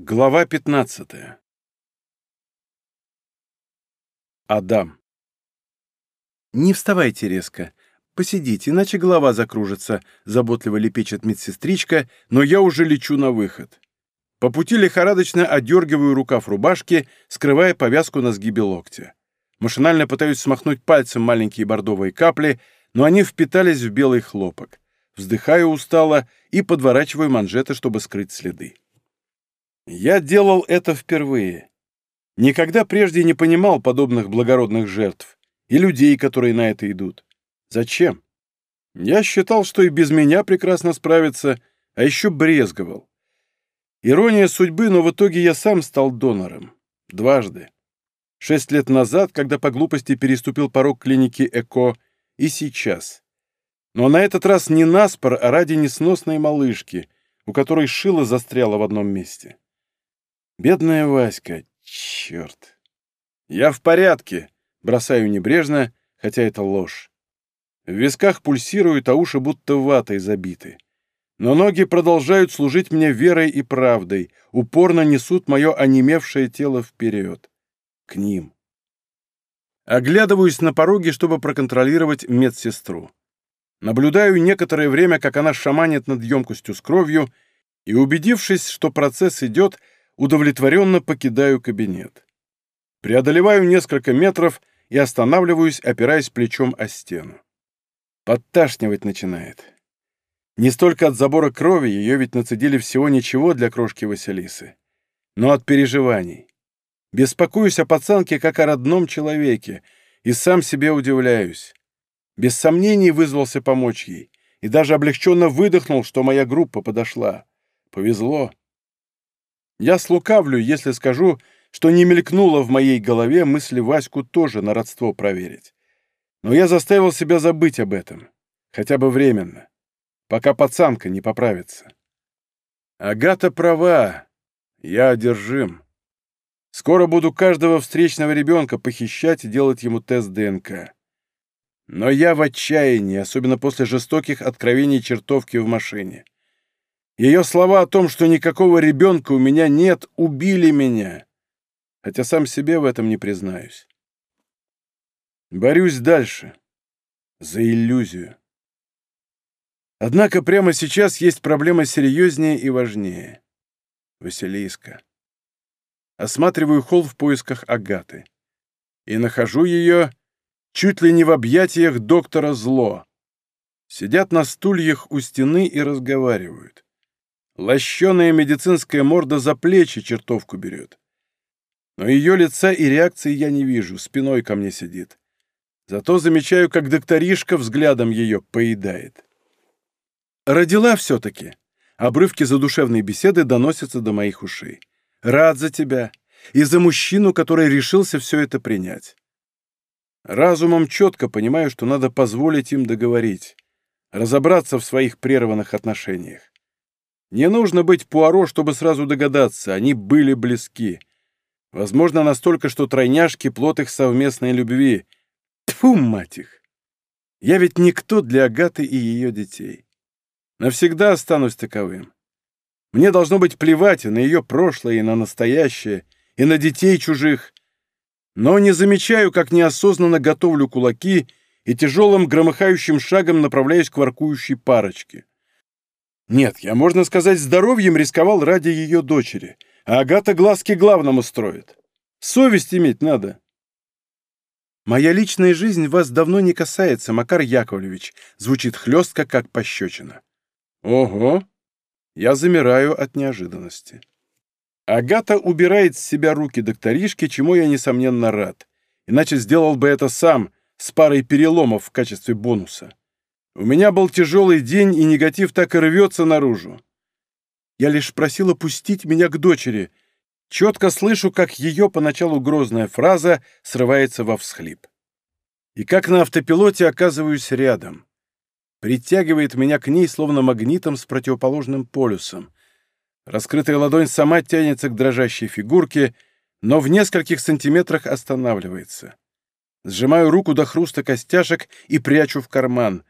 Глава 15. Адам. «Не вставайте резко. Посидите, иначе голова закружится», — заботливо лепечет медсестричка, но я уже лечу на выход. По пути лихорадочно одергиваю рукав рубашки, скрывая повязку на сгибе локтя. Машинально пытаюсь смахнуть пальцем маленькие бордовые капли, но они впитались в белый хлопок. Вздыхаю устало и подворачиваю манжеты, чтобы скрыть следы. Я делал это впервые. Никогда прежде не понимал подобных благородных жертв и людей, которые на это идут. Зачем? Я считал, что и без меня прекрасно справится, а еще брезговал. Ирония судьбы, но в итоге я сам стал донором. Дважды. Шесть лет назад, когда по глупости переступил порог клиники ЭКО, и сейчас. Но на этот раз не наспор, а ради несносной малышки, у которой шило застряло в одном месте. Бедная Васька, черт. Я в порядке, бросаю небрежно, хотя это ложь. В висках пульсируют, а уши будто ватой забиты. Но ноги продолжают служить мне верой и правдой, упорно несут мое онемевшее тело вперед. К ним. Оглядываюсь на пороге, чтобы проконтролировать медсестру. Наблюдаю некоторое время, как она шаманит над емкостью с кровью, и, убедившись, что процесс идет, удовлетворенно покидаю кабинет. Преодолеваю несколько метров и останавливаюсь, опираясь плечом о стену. Подташнивать начинает. Не столько от забора крови, ее ведь нацедили всего ничего для крошки Василисы, но от переживаний. Беспокоюсь о пацанке, как о родном человеке, и сам себе удивляюсь. Без сомнений вызвался помочь ей, и даже облегченно выдохнул, что моя группа подошла. Повезло. Я слукавлю, если скажу, что не мелькнуло в моей голове мысли Ваську тоже на родство проверить. Но я заставил себя забыть об этом, хотя бы временно, пока пацанка не поправится. Агата права, я одержим. Скоро буду каждого встречного ребенка похищать и делать ему тест ДНК. Но я в отчаянии, особенно после жестоких откровений чертовки в машине. Ее слова о том, что никакого ребенка у меня нет, убили меня. Хотя сам себе в этом не признаюсь. Борюсь дальше. За иллюзию. Однако прямо сейчас есть проблема серьезнее и важнее. Василиска. Осматриваю холл в поисках Агаты. И нахожу ее чуть ли не в объятиях доктора Зло. Сидят на стульях у стены и разговаривают. Лощеная медицинская морда за плечи чертовку берет. Но ее лица и реакции я не вижу, спиной ко мне сидит. Зато замечаю, как докторишка взглядом ее поедает. Родила все-таки. Обрывки задушевной беседы доносятся до моих ушей. Рад за тебя. И за мужчину, который решился все это принять. Разумом четко понимаю, что надо позволить им договорить, разобраться в своих прерванных отношениях. Не нужно быть Пуаро, чтобы сразу догадаться, они были близки. Возможно, настолько, что тройняшки — плод их совместной любви. Тьфу, мать их! Я ведь никто для Агаты и ее детей. Навсегда останусь таковым. Мне должно быть плевать и на ее прошлое, и на настоящее, и на детей чужих. Но не замечаю, как неосознанно готовлю кулаки и тяжелым громыхающим шагом направляюсь к воркующей парочке. Нет, я, можно сказать, здоровьем рисковал ради ее дочери, а Агата глазки главному строит. Совесть иметь надо. «Моя личная жизнь вас давно не касается, Макар Яковлевич», звучит хлестко, как пощечина. «Ого!» Я замираю от неожиданности. Агата убирает с себя руки докторишки, чему я, несомненно, рад. Иначе сделал бы это сам, с парой переломов в качестве бонуса. У меня был тяжелый день, и негатив так и рвется наружу. Я лишь просила пустить меня к дочери. Четко слышу, как ее поначалу грозная фраза срывается во всхлип. И как на автопилоте оказываюсь рядом. Притягивает меня к ней, словно магнитом с противоположным полюсом. Раскрытая ладонь сама тянется к дрожащей фигурке, но в нескольких сантиметрах останавливается. Сжимаю руку до хруста костяшек и прячу в карман.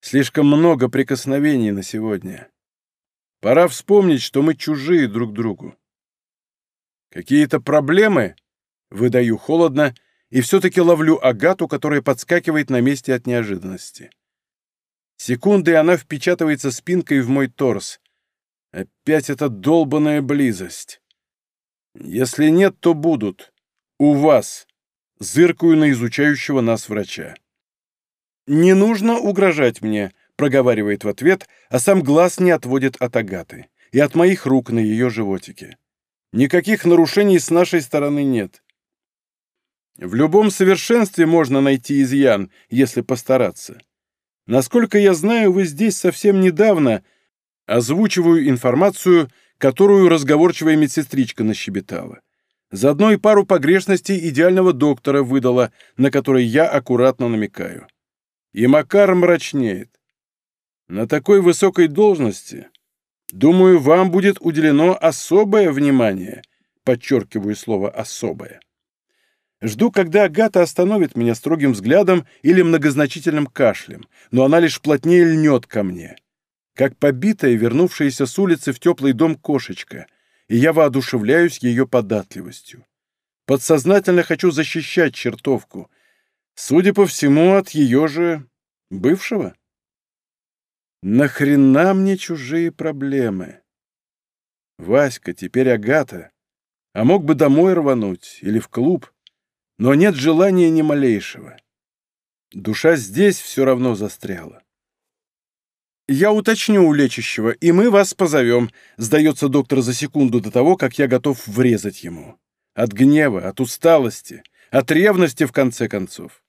Слишком много прикосновений на сегодня. Пора вспомнить, что мы чужие друг другу. «Какие-то проблемы?» Выдаю холодно и все-таки ловлю Агату, которая подскакивает на месте от неожиданности. Секунды, она впечатывается спинкой в мой торс. Опять эта долбаная близость. Если нет, то будут. У вас. Зыркую на изучающего нас врача. «Не нужно угрожать мне», — проговаривает в ответ, а сам глаз не отводит от Агаты и от моих рук на ее животике. Никаких нарушений с нашей стороны нет. В любом совершенстве можно найти изъян, если постараться. Насколько я знаю, вы здесь совсем недавно озвучиваю информацию, которую разговорчивая медсестричка нащебетала. Заодно и пару погрешностей идеального доктора выдала, на которые я аккуратно намекаю. И Макар мрачнеет. На такой высокой должности, думаю, вам будет уделено особое внимание, подчеркиваю слово «особое». Жду, когда Агата остановит меня строгим взглядом или многозначительным кашлем, но она лишь плотнее льнет ко мне. Как побитая, вернувшаяся с улицы в теплый дом кошечка, и я воодушевляюсь ее податливостью. Подсознательно хочу защищать чертовку, судя по всему, от ее же бывшего. Нахрена мне чужие проблемы? Васька, теперь Агата. А мог бы домой рвануть или в клуб но нет желания ни малейшего. Душа здесь все равно застряла. «Я уточню у лечащего, и мы вас позовем», — сдается доктор за секунду до того, как я готов врезать ему. От гнева, от усталости, от ревности, в конце концов.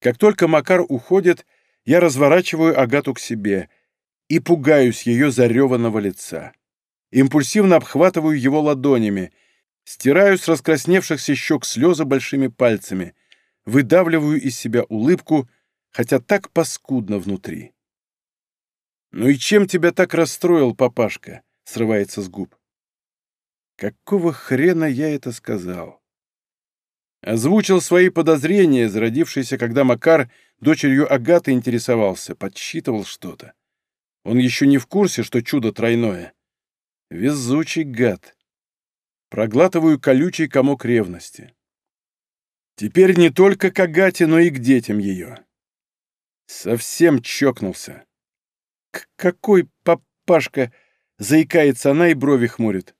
Как только Макар уходит, я разворачиваю Агату к себе и пугаюсь ее зареванного лица. Импульсивно обхватываю его ладонями, Стираю с раскрасневшихся щек слезы большими пальцами, выдавливаю из себя улыбку, хотя так паскудно внутри. «Ну и чем тебя так расстроил папашка?» — срывается с губ. «Какого хрена я это сказал?» Озвучил свои подозрения, зародившиеся, когда Макар дочерью Агаты интересовался, подсчитывал что-то. Он еще не в курсе, что чудо тройное. Везучий гад. Проглатываю колючий комок ревности. Теперь не только к Агате, но и к детям ее. Совсем чокнулся. К какой папашка? Заикается она и брови хмурит.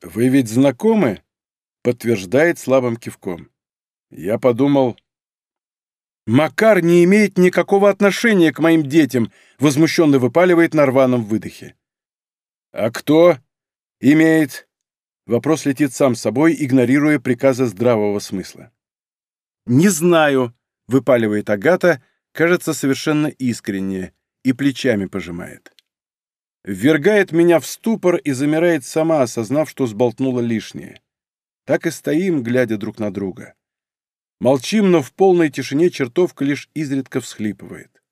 «Вы ведь знакомы?» — подтверждает слабым кивком. Я подумал... «Макар не имеет никакого отношения к моим детям», — возмущенно выпаливает на рваном выдохе. «А кто?» «Имеет». Вопрос летит сам собой, игнорируя приказы здравого смысла. «Не знаю», — выпаливает Агата, кажется совершенно искренне, и плечами пожимает. Ввергает меня в ступор и замирает сама, осознав, что сболтнула лишнее. Так и стоим, глядя друг на друга. Молчим, но в полной тишине чертовка лишь изредка всхлипывает.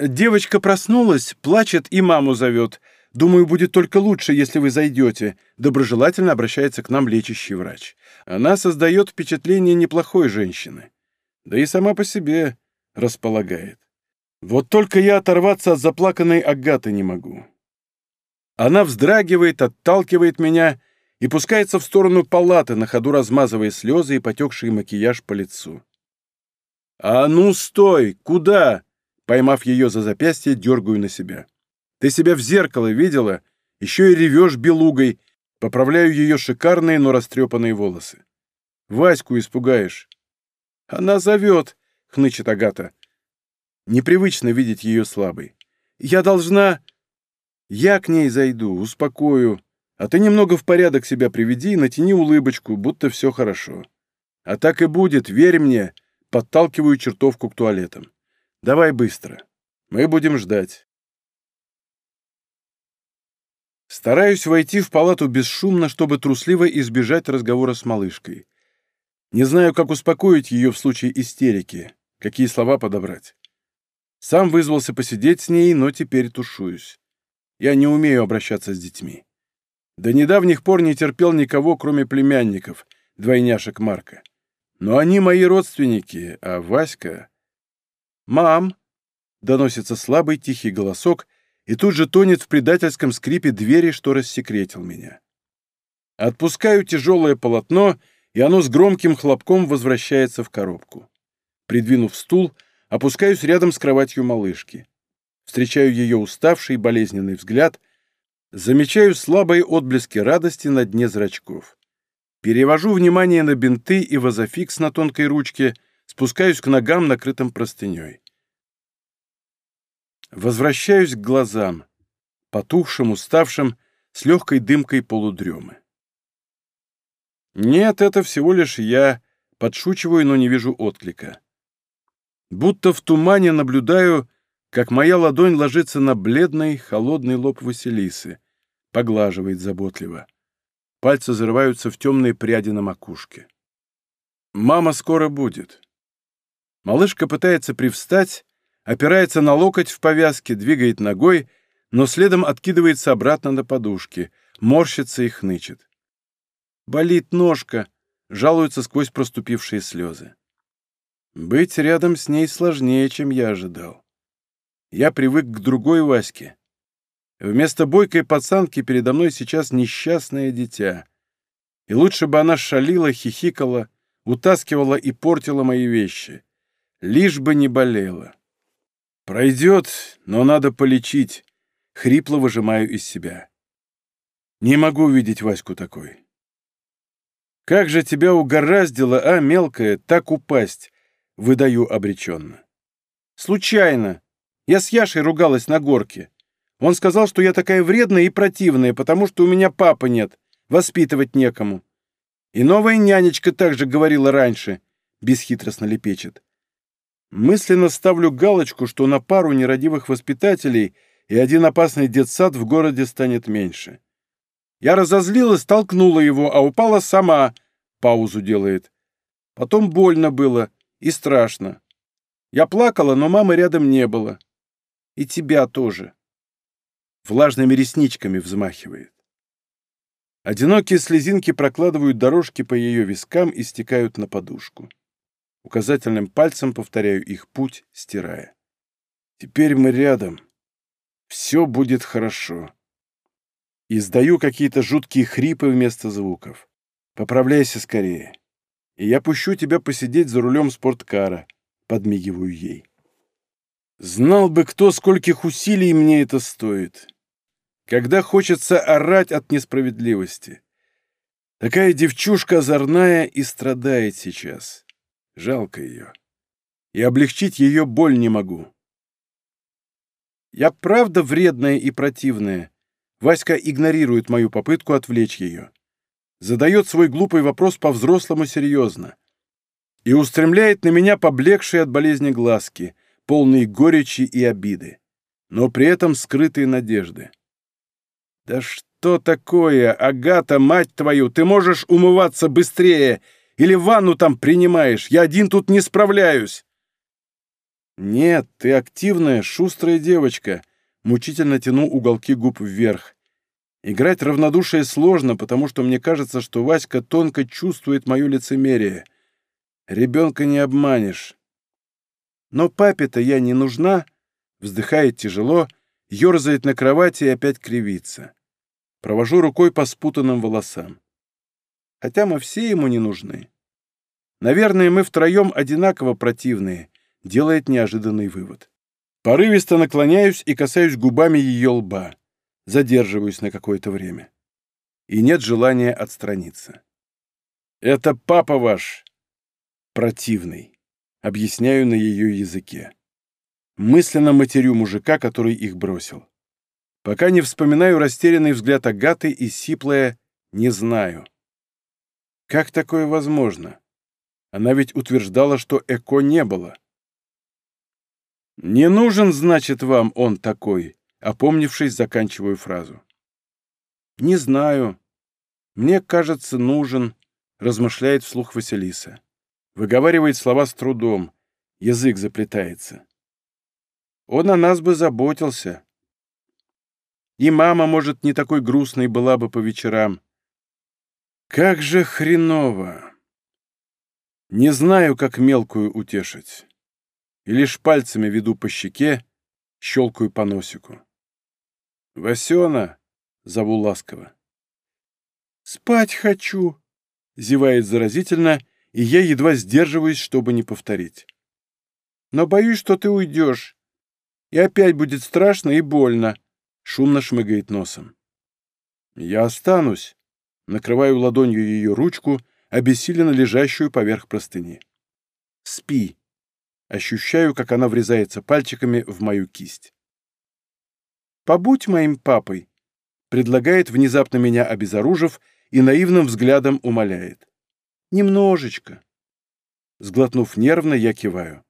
Девочка проснулась, плачет и маму зовет — Думаю, будет только лучше, если вы зайдете», — доброжелательно обращается к нам лечащий врач. «Она создает впечатление неплохой женщины. Да и сама по себе располагает. Вот только я оторваться от заплаканной Агаты не могу». Она вздрагивает, отталкивает меня и пускается в сторону палаты, на ходу размазывая слезы и потекший макияж по лицу. «А ну, стой! Куда?» Поймав ее за запястье, дергаю на себя. Ты себя в зеркало видела? Еще и ревешь белугой. Поправляю ее шикарные, но растрепанные волосы. Ваську испугаешь. Она зовет, хнычет Агата. Непривычно видеть ее слабой. Я должна... Я к ней зайду, успокою. А ты немного в порядок себя приведи и натяни улыбочку, будто все хорошо. А так и будет, верь мне. Подталкиваю чертовку к туалетам. Давай быстро. Мы будем ждать. Стараюсь войти в палату бесшумно, чтобы трусливо избежать разговора с малышкой. Не знаю, как успокоить ее в случае истерики, какие слова подобрать. Сам вызвался посидеть с ней, но теперь тушуюсь. Я не умею обращаться с детьми. До недавних пор не терпел никого, кроме племянников, двойняшек Марка. Но они мои родственники, а Васька... «Мам!» — доносится слабый тихий голосок — и тут же тонет в предательском скрипе двери, что рассекретил меня. Отпускаю тяжелое полотно, и оно с громким хлопком возвращается в коробку. Придвинув стул, опускаюсь рядом с кроватью малышки. Встречаю ее уставший болезненный взгляд, замечаю слабые отблески радости на дне зрачков. Перевожу внимание на бинты и вазофикс на тонкой ручке, спускаюсь к ногам, накрытым простыней. Возвращаюсь к глазам, потухшим, уставшим, с легкой дымкой полудремы. Нет, это всего лишь я, подшучиваю, но не вижу отклика. Будто в тумане наблюдаю, как моя ладонь ложится на бледный, холодный лоб Василисы, поглаживает заботливо. Пальцы зарываются в темные пряди на макушке. Мама скоро будет. Малышка пытается привстать, опирается на локоть в повязке, двигает ногой, но следом откидывается обратно на подушки, морщится и хнычет. «Болит ножка», — жалуется сквозь проступившие слезы. Быть рядом с ней сложнее, чем я ожидал. Я привык к другой Ваське. Вместо бойкой пацанки передо мной сейчас несчастное дитя. И лучше бы она шалила, хихикала, утаскивала и портила мои вещи. Лишь бы не болела. Пройдет, но надо полечить. Хрипло выжимаю из себя. Не могу видеть Ваську такой. Как же тебя угораздило, а, мелкая, так упасть? Выдаю обреченно. Случайно. Я с Яшей ругалась на горке. Он сказал, что я такая вредная и противная, потому что у меня папы нет, воспитывать некому. И новая нянечка также говорила раньше, бесхитростно лепечет. Мысленно ставлю галочку, что на пару нерадивых воспитателей и один опасный детсад в городе станет меньше. Я разозлилась, толкнула его, а упала сама. Паузу делает. Потом больно было и страшно. Я плакала, но мамы рядом не было. И тебя тоже. Влажными ресничками взмахивает. Одинокие слезинки прокладывают дорожки по ее вискам и стекают на подушку. Указательным пальцем повторяю их путь, стирая. Теперь мы рядом. Все будет хорошо. Издаю какие-то жуткие хрипы вместо звуков. Поправляйся скорее. И я пущу тебя посидеть за рулем спорткара. Подмигиваю ей. Знал бы кто, скольких усилий мне это стоит. Когда хочется орать от несправедливости. Такая девчушка озорная и страдает сейчас. Жалко ее. И облегчить ее боль не могу. Я правда вредная и противная. Васька игнорирует мою попытку отвлечь ее. Задает свой глупый вопрос по-взрослому серьезно. И устремляет на меня поблекшие от болезни глазки, полные горечи и обиды, но при этом скрытые надежды. «Да что такое, Агата, мать твою, ты можешь умываться быстрее!» Или ванну там принимаешь? Я один тут не справляюсь!» «Нет, ты активная, шустрая девочка», — мучительно тяну уголки губ вверх. Играть равнодушие сложно, потому что мне кажется, что Васька тонко чувствует мое лицемерие. Ребенка не обманешь. Но папе-то я не нужна, вздыхает тяжело, ерзает на кровати и опять кривится. Провожу рукой по спутанным волосам хотя мы все ему не нужны. Наверное, мы втроем одинаково противные, делает неожиданный вывод. Порывисто наклоняюсь и касаюсь губами ее лба. Задерживаюсь на какое-то время. И нет желания отстраниться. «Это папа ваш!» «Противный», — объясняю на ее языке. Мысленно матерю мужика, который их бросил. Пока не вспоминаю растерянный взгляд Агаты и сиплое «не знаю». Как такое возможно? Она ведь утверждала, что ЭКО не было. «Не нужен, значит, вам он такой», — опомнившись, заканчиваю фразу. «Не знаю. Мне кажется, нужен», — размышляет вслух Василиса. Выговаривает слова с трудом. Язык заплетается. Он о нас бы заботился. И мама, может, не такой грустной была бы по вечерам. Как же хреново! Не знаю, как мелкую утешить. И лишь пальцами веду по щеке, щелкаю по носику. «Васена!» — зову ласково. «Спать хочу!» — зевает заразительно, и я едва сдерживаюсь, чтобы не повторить. «Но боюсь, что ты уйдешь, и опять будет страшно и больно», — шумно шмыгает носом. «Я останусь», — накрываю ладонью ее ручку, обессиленно лежащую поверх простыни. «Спи», — ощущаю, как она врезается пальчиками в мою кисть. «Побудь моим папой», — предлагает, внезапно меня обезоружив, и наивным взглядом умоляет. «Немножечко». Сглотнув нервно, я киваю.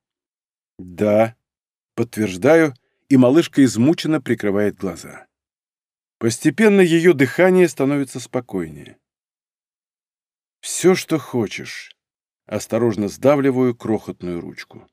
«Да», — подтверждаю, и малышка измученно прикрывает глаза. Постепенно ее дыхание становится спокойнее. «Все, что хочешь», — осторожно сдавливаю крохотную ручку.